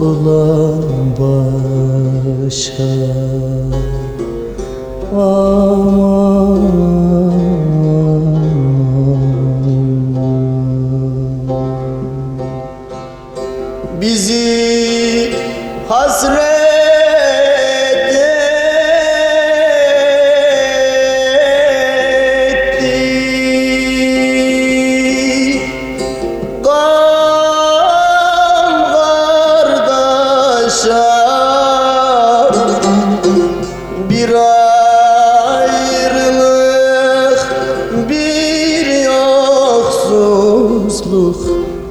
olan başa aman. Bizi hasret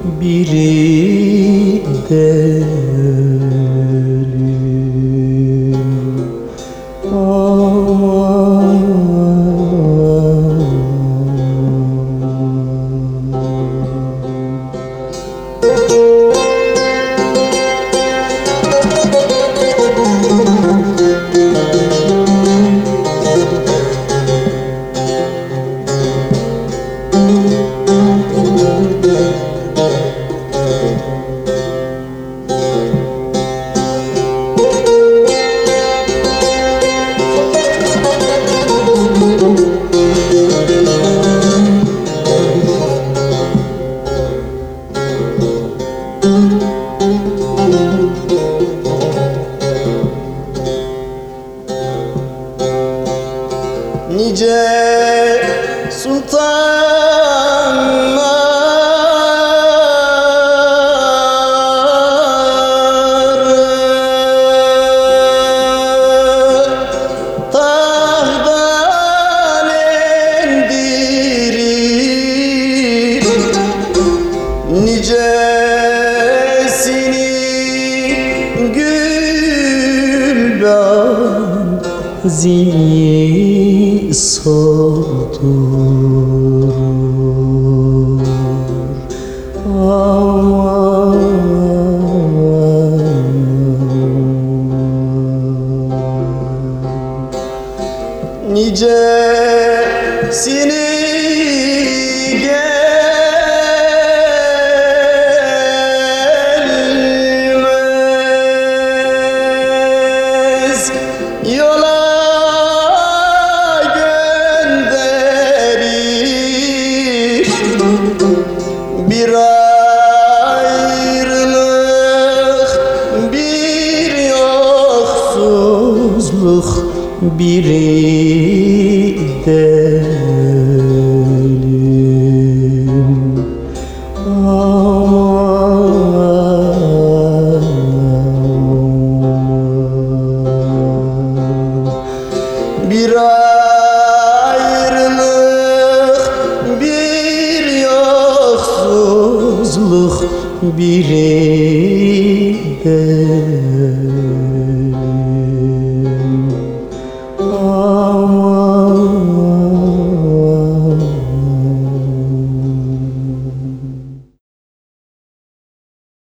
Biri de Nice sultanları tahttan indirir Nicesini gülben zilli soldurur Aman. Nicesini biri de ölüm Aman bir ayrılık bir yoksuzluk biri de Oh.